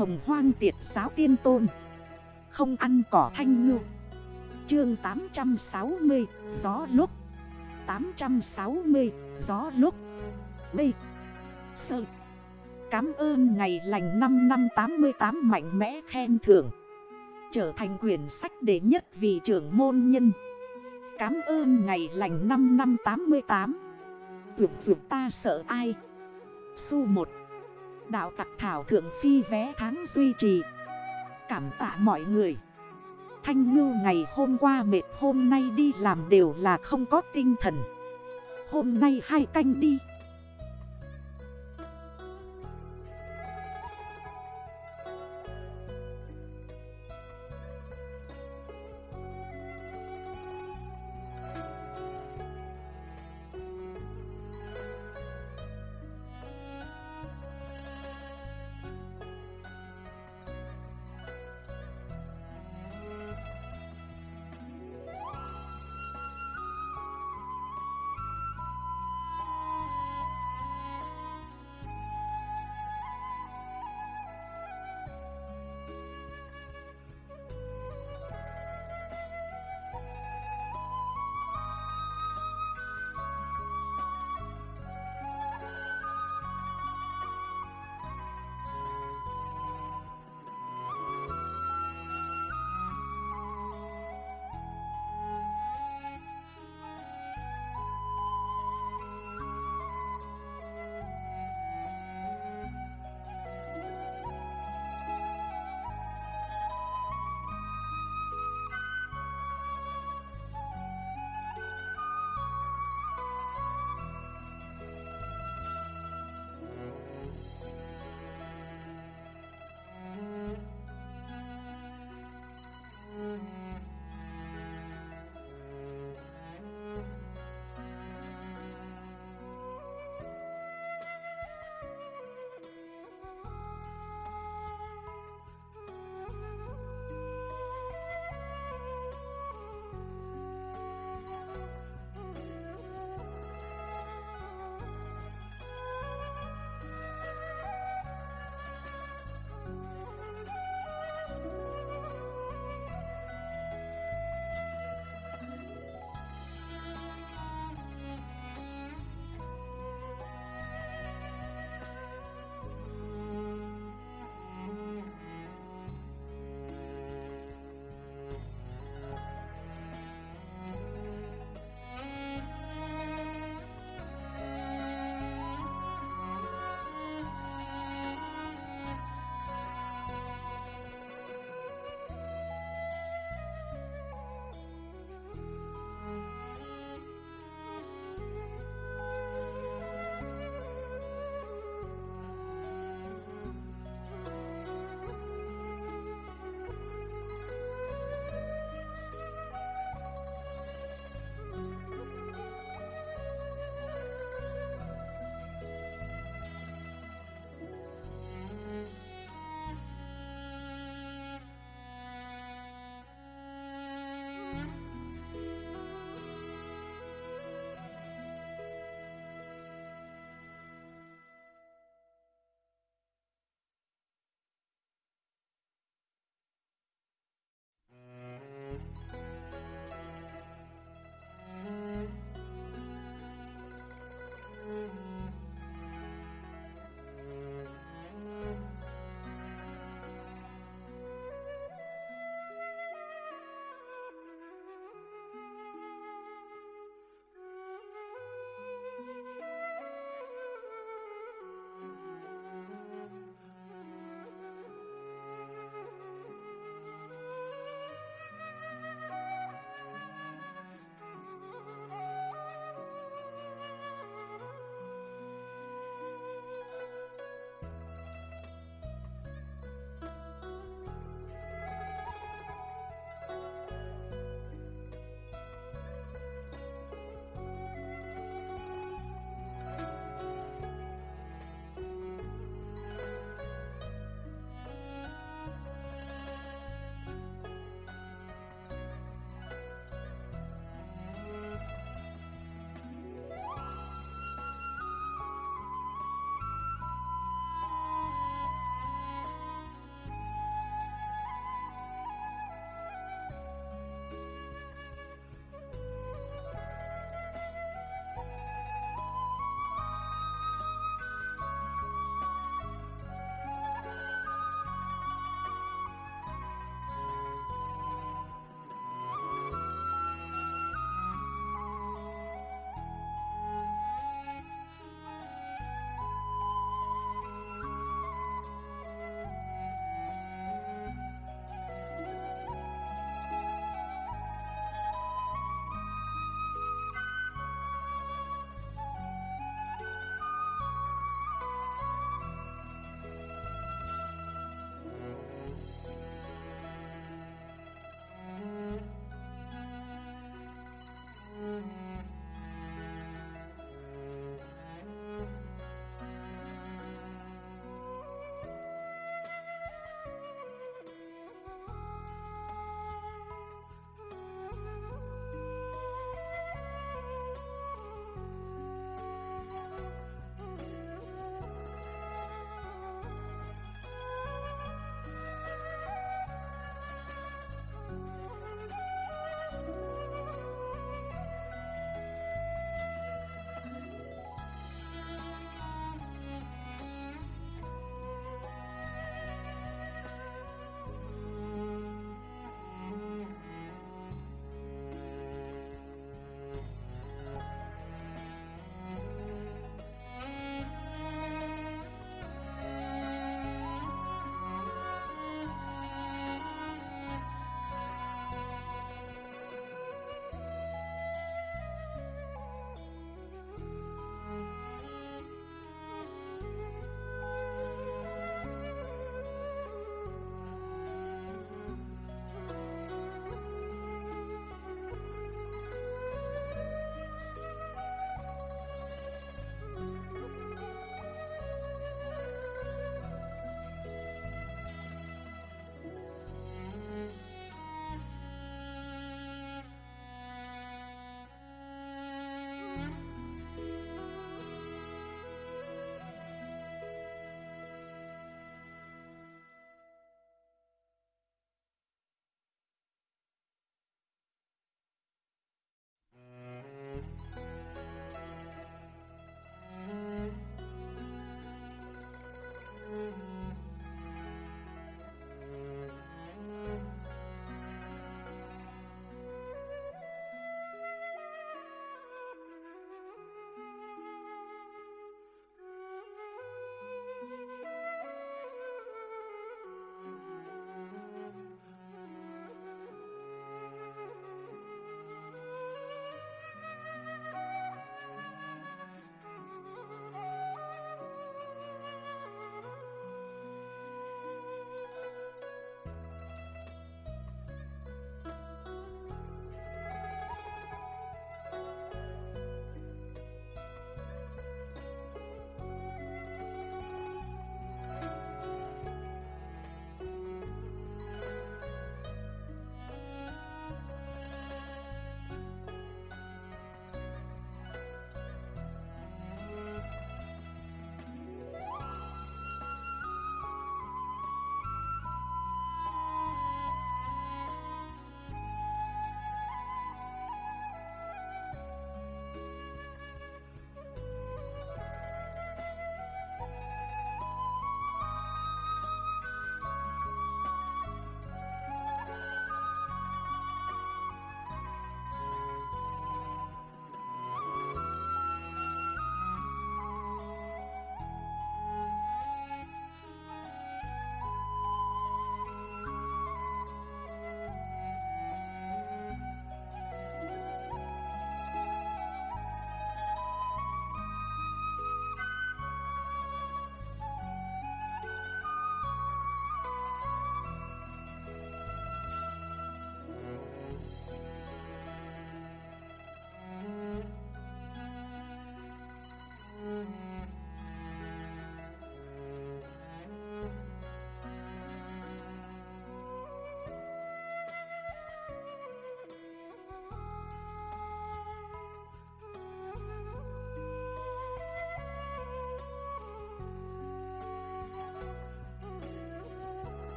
hồng hoang tiệt giáo tiên tôn. Không ăn cỏ thanh ngư. Chương 860 Gió lúc. 860 Gió lúc. B. Sơ Cám ơn ngày lành 5 năm 88 mạnh mẽ khen thưởng. Trở thành quyển sách đệ nhất vì trưởng môn nhân. Cám ơn ngày lành 5 năm 88 Vượt vượt ta sợ ai? Su 1 Đạo tặc thảo thượng phi vé tháng duy trì. Cảm tạ mọi người. Thanh ngưu ngày hôm qua mệt hôm nay đi làm đều là không có tinh thần. Hôm nay hai canh đi.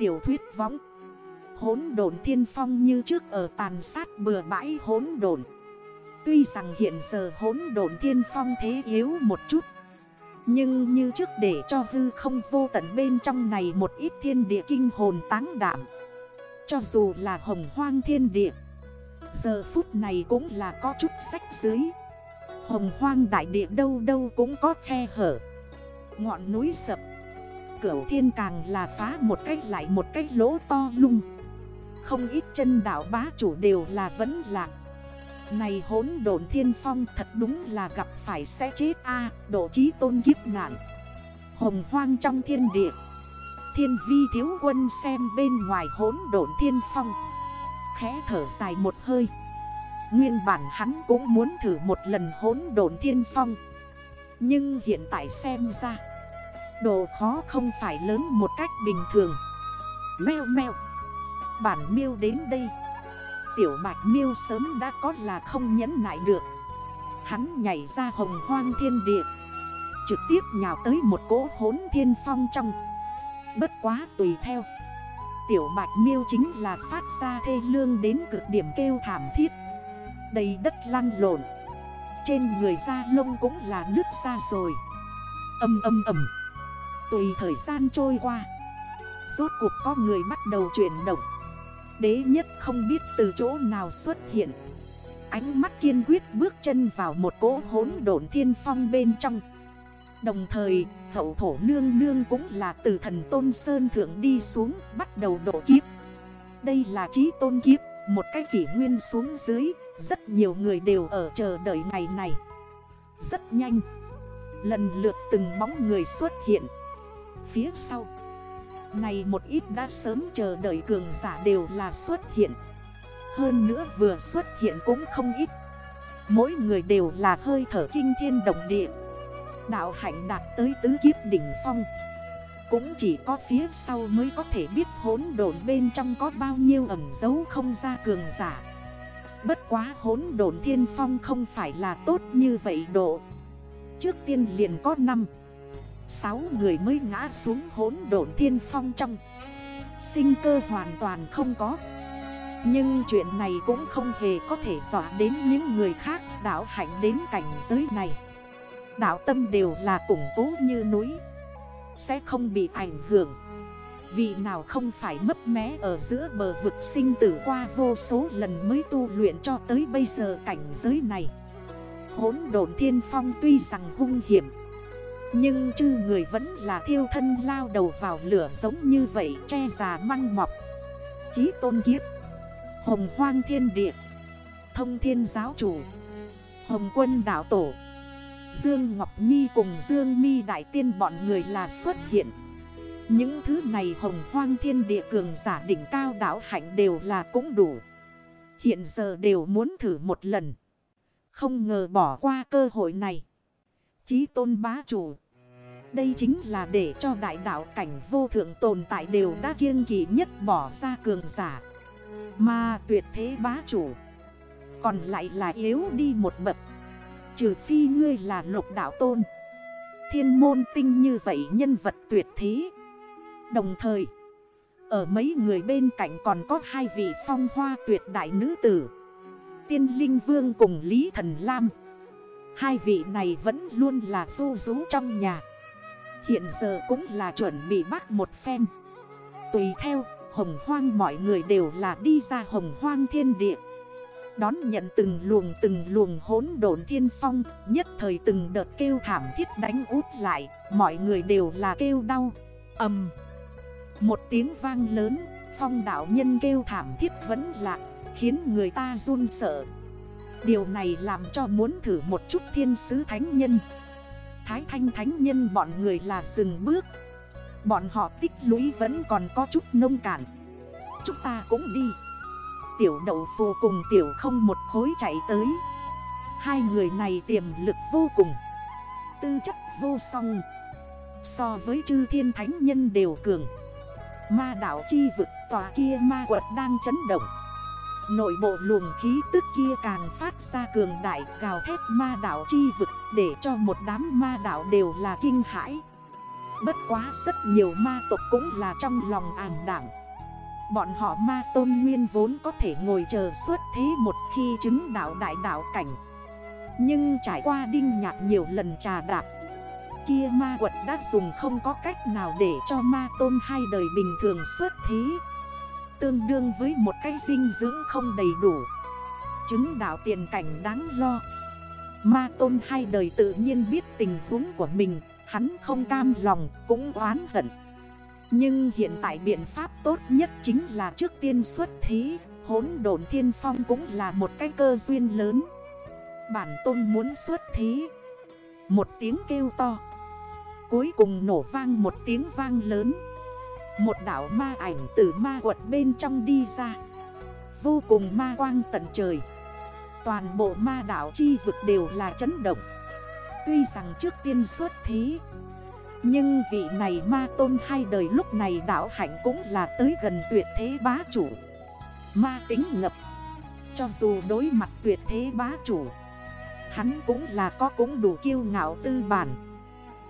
Tiểu thuyết võng. Hốn đồn thiên phong như trước ở tàn sát bừa bãi hốn đồn Tuy rằng hiện giờ hốn đồn thiên phong thế yếu một chút, Nhưng như trước để cho hư không vô tận bên trong này một ít thiên địa kinh hồn táng đảm Cho dù là hồng hoang thiên địa, Giờ phút này cũng là có chút sách dưới Hồng hoang đại địa đâu đâu cũng có khe hở. Ngọn núi sập Cửu thiên càng là phá một cách lại một cách lỗ to lung. Không ít chân đảo bá chủ đều là vẫn lạc. Này hốn đồn thiên phong thật đúng là gặp phải sẽ chết a, độ trí tôn kiếp nạn. Hồng hoang trong thiên địa. Thiên vi thiếu quân xem bên ngoài hốn đồn thiên phong. Khẽ thở dài một hơi. Nguyên bản hắn cũng muốn thử một lần hốn đồn thiên phong. Nhưng hiện tại xem ra Độ khó không phải lớn một cách bình thường. Mèo mèo. Bản miêu đến đây. Tiểu bạch miêu sớm đã có là không nhẫn nại được. Hắn nhảy ra hồng hoang thiên địa. Trực tiếp nhào tới một cỗ hốn thiên phong trong. Bất quá tùy theo. Tiểu bạch miêu chính là phát ra thê lương đến cực điểm kêu thảm thiết. Đầy đất lăn lộn. Trên người da lông cũng là nước ra rồi. Âm âm ầm. Tùy thời gian trôi qua. Rốt cuộc có người bắt đầu chuyển động. Đế nhất không biết từ chỗ nào xuất hiện. Ánh mắt kiên quyết bước chân vào một cỗ hốn độn thiên phong bên trong. Đồng thời, hậu thổ nương nương cũng là từ thần tôn sơn thượng đi xuống, bắt đầu độ kiếp. Đây là trí tôn kiếp, Một cái kỷ nguyên xuống dưới, Rất nhiều người đều ở chờ đợi ngày này. Rất nhanh, Lần lượt từng bóng người xuất hiện. Phía sau. Này một ít đã sớm chờ đợi cường giả đều là xuất hiện. Hơn nữa vừa xuất hiện cũng không ít. Mỗi người đều là hơi thở kinh thiên động địa. Đạo hạnh đạt tới tứ kiếp đỉnh phong. Cũng chỉ có phía sau mới có thể biết hốn đồn bên trong có bao nhiêu ẩm dấu không ra cường giả. Bất quá hốn đồn thiên phong không phải là tốt như vậy độ. Trước tiên liền có 5 sáu người mới ngã xuống hốn đồn thiên phong trong. Sinh cơ hoàn toàn không có. Nhưng chuyện này cũng không hề có thể dọa đến những người khác. Đảo hạnh đến cảnh giới này. Đạo tâm đều là củng cố như núi. Sẽ không bị ảnh hưởng. Vì nào không phải mấp mé ở giữa bờ vực sinh tử qua vô số lần mới tu luyện cho tới bây giờ cảnh giới này? Hốn đồn thiên phong tuy rằng hung hiểm nhưng chư người vẫn là thiêu thân lao đầu vào lửa giống như vậy, che già măng mọc. Chí tôn kiếp. Hồng hoang thiên địa. Thông thiên giáo chủ. Hồng quân đảo tổ. Dương Ngọc Nhi cùng Dương Mi Đại Tiên bọn người là xuất hiện. Những thứ này hồng hoang thiên địa cường giả đỉnh cao đảo hạnh đều là cũng đủ. Hiện giờ đều muốn thử một lần. Không ngờ bỏ qua cơ hội này. Chí tôn bá chủ. Đây chính là để cho đại đạo cảnh vô thượng tồn tại đều đã kiên kỳ nhất bỏ ra cường giả. Mà tuyệt thế bá chủ Còn lại là yếu đi một bậc. Trừ phi ngươi là lục đạo tôn. Thiên môn tinh như vậy nhân vật tuyệt thế. Đồng thời, Ở mấy người bên cạnh còn có hai vị phong hoa tuyệt đại nữ tử. Tiên Linh Vương cùng Lý Thần Lam. Hai vị này vẫn luôn là du rú trong nhà. Hiện giờ cũng là chuẩn bị bắt một phen. Tùy theo, hồng hoang mọi người đều là đi ra hồng hoang thiên địa. Đón nhận từng luồng từng luồng hốn độn thiên phong, Nhất thời từng đợt kêu thảm thiết đánh út lại, Mọi người đều là kêu đau. Âm Một tiếng vang lớn, Phong đảo nhân kêu thảm thiết vẫn lạc, Khiến người ta run sợ. Điều này làm cho muốn thử một chút thiên sứ thánh nhân. Thái thanh thánh nhân bọn người là dừng bước. Bọn họ tích lũy vẫn còn có chút nông cản Chúng ta cũng đi. Tiểu đậu phù cùng tiểu không một khối chạy tới. Hai người này tiềm lực vô cùng. Tư chất vô song. So với chư thiên thánh nhân đều cường. Ma đảo chi vực tòa kia ma quật đang chấn động. Nội bộ luồng khí tức kia càng phát ra cường đại gào thét ma đảo chi vực Để cho một đám ma đảo đều là kinh hãi. Bất quá rất nhiều ma tộc cũng là trong lòng ảm đảm Bọn họ ma tôn nguyên vốn có thể ngồi chờ suốt thế một khi chứng đạo đại đạo cảnh. Nhưng trải qua đinh nhạc nhiều lần trà đạp, Kia ma quật đã dùng không có cách nào để cho ma tôn hai đời bình thường suốt thế. Tương đương với một cái dinh dưỡng không đầy đủ. Chứng đạo tiền cảnh đáng lo. Ma tôn hai đời tự nhiên biết tình huống của mình, Hắn không cam lòng, cũng oán hận. Nhưng hiện tại biện pháp tốt nhất chính là trước tiên xuất thí Hốn đồn thiên phong cũng là một cái cơ duyên lớn. Bản tôn muốn xuất thí Một tiếng kêu to. Cuối cùng nổ vang một tiếng vang lớn. Một đảo ma ảnh từ ma quật bên trong đi ra. Vô cùng ma quang tận trời. Toàn bộ ma đảo chi vực đều là chấn động. Tuy rằng trước tiên xuất thế, Nhưng vị này ma tôn hai đời lúc này đảo hạnh cũng là tới gần tuyệt thế bá chủ. Ma tính ngập. Cho dù đối mặt tuyệt thế bá chủ, Hắn cũng là có cũng đủ kiêu ngạo tư bản.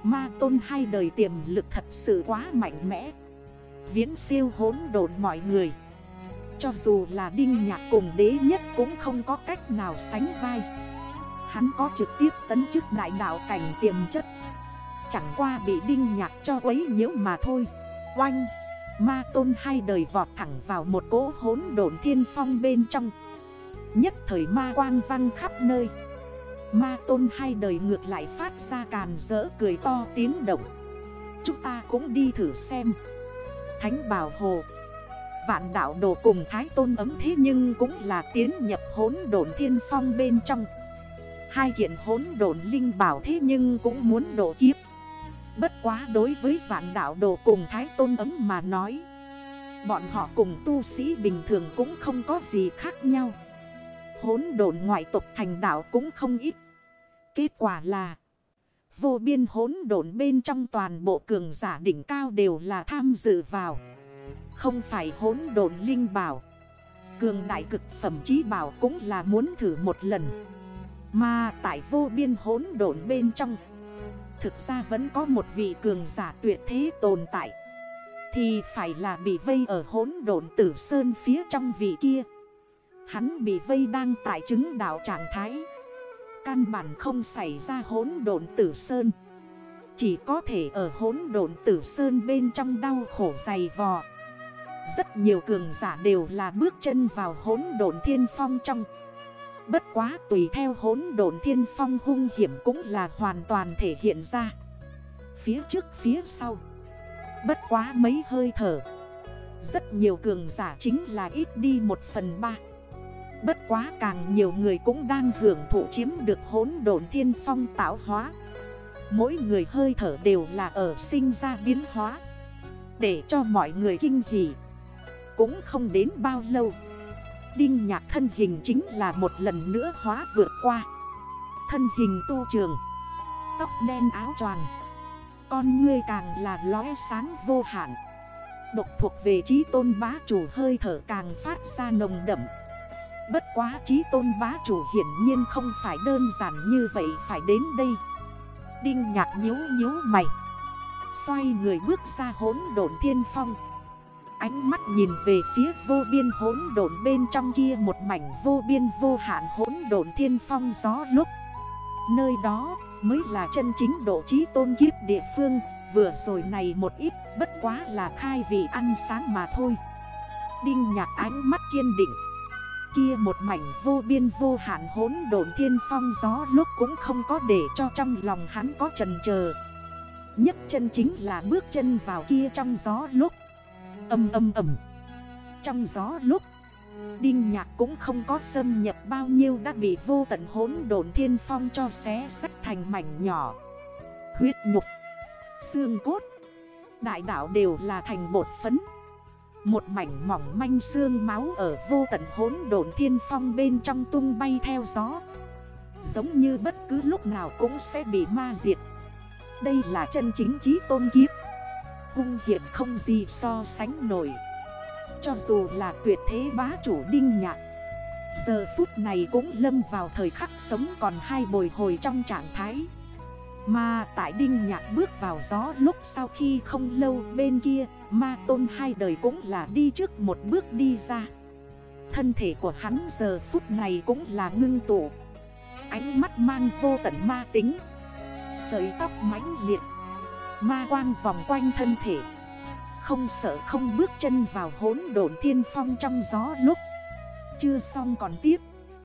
Ma tôn hai đời tiềm lực thật sự quá mạnh mẽ. Viễn siêu hốn độn mọi người. Cho dù là đinh nhạc cùng đế nhất cũng không có cách nào sánh vai. Hắn có trực tiếp tấn chức đại đạo cảnh tiềm chất. Chẳng qua bị đinh nhạc cho quấy nhiễu mà thôi. Oanh, Ma tôn hai đời vọt thẳng vào một cỗ hốn độn thiên phong bên trong. Nhất thời ma quang văng khắp nơi. Ma tôn hai đời ngược lại phát ra càn rỡ cười to tiếng động. Chúng ta cũng đi thử xem. Thánh bảo hồ. Vạn đạo đồ cùng thái tôn ấm thế nhưng cũng là tiến nhập hốn đồn thiên phong bên trong. Hai kiện hốn đồn linh bảo thế nhưng cũng muốn độ kiếp. Bất quá đối với vạn đạo đồ cùng thái tôn ấm mà nói, Bọn họ cùng tu sĩ bình thường cũng không có gì khác nhau. Hốn đồn ngoại tộc thành đạo cũng không ít. Kết quả là Vô biên hốn độn bên trong toàn bộ cường giả đỉnh cao đều là tham dự vào. Không phải hốn độn linh bảo. Cường đại cực phẩm chí bảo cũng là muốn thử một lần. Mà tại vô biên hốn độn bên trong, Thực ra vẫn có một vị cường giả tuyệt thế tồn tại. Thì phải là bị vây ở hốn độn tử sơn phía trong vị kia. Hắn bị vây đang tại chứng đạo trạng thái. Căn bản không xảy ra hốn độn tử sơn. Chỉ có thể ở hốn độn tử sơn bên trong đau khổ dày vò. Rất nhiều cường giả đều là bước chân vào hốn độn thiên phong trong. Bất quá tùy theo hốn độn thiên phong hung hiểm cũng là hoàn toàn thể hiện ra. Phía trước, phía sau. Bất quá mấy hơi thở. Rất nhiều cường giả chính là ít đi một phần ba. Bất quá càng nhiều người cũng đang hưởng thụ chiếm được hốn đồn thiên phong tạo hóa. Mỗi người hơi thở đều là ở sinh ra biến hóa. Để cho mọi người kinh hỉ, Cũng không đến bao lâu. Đinh nhạc thân hình chính là một lần nữa hóa vượt qua. Thân hình tu trường, Tóc đen áo choàng. Con ngươi càng là lóe sáng vô hạn. Độc thuộc về trí tôn bá chủ hơi thở càng phát ra nồng đậm. Bất quá trí tôn bá chủ hiển nhiên không phải đơn giản như vậy phải đến đây. Đinh nhạc nhếu nhếu mày. Xoay người bước ra hốn đồn thiên phong. Ánh mắt nhìn về phía vô biên hốn đồn bên trong kia một mảnh vô biên vô hạn hốn đồn thiên phong gió lúc. Nơi đó mới là chân chính độ trí tôn kiếp địa phương, Vừa rồi này một ít, bất quá là khai vị ăn sáng mà thôi. Đinh nhạc ánh mắt kiên định. Kia một mảnh vô biên vô hạn hốn độn thiên phong gió lúc cũng không có để cho trong lòng hắn có trần chờ Nhất chân chính là bước chân vào kia trong gió lúc. Âm âm ầm Trong gió lúc, Đinh nhạc cũng không có xâm nhập bao nhiêu đã bị vô tận hốn độn thiên phong cho xé sách thành mảnh nhỏ. Huyết nhục, Xương cốt, Đại đảo đều là thành bột phấn một mảnh mỏng manh xương máu ở vô tận hốn độn thiên phong bên trong tung bay theo gió. Giống như bất cứ lúc nào cũng sẽ bị ma diệt. Đây là chân chính trí tôn kiếp. Hung hiểm không gì so sánh nổi. Cho dù là tuyệt thế bá chủ đinh nhạc, Giờ phút này cũng lâm vào thời khắc sống còn hai bồi hồi trong trạng thái. Mà tại Đinh Nhạc bước vào gió lúc sau khi không lâu bên kia, Ma tôn hai đời cũng là đi trước một bước đi ra. Thân thể của hắn giờ phút này cũng là ngưng tụ. Ánh mắt mang vô tận ma tính, Sợi tóc mãnh liệt, Ma quang vòng quanh thân thể. Không sợ không bước chân vào hốn độn thiên phong trong gió lúc. Chưa xong còn tiếp.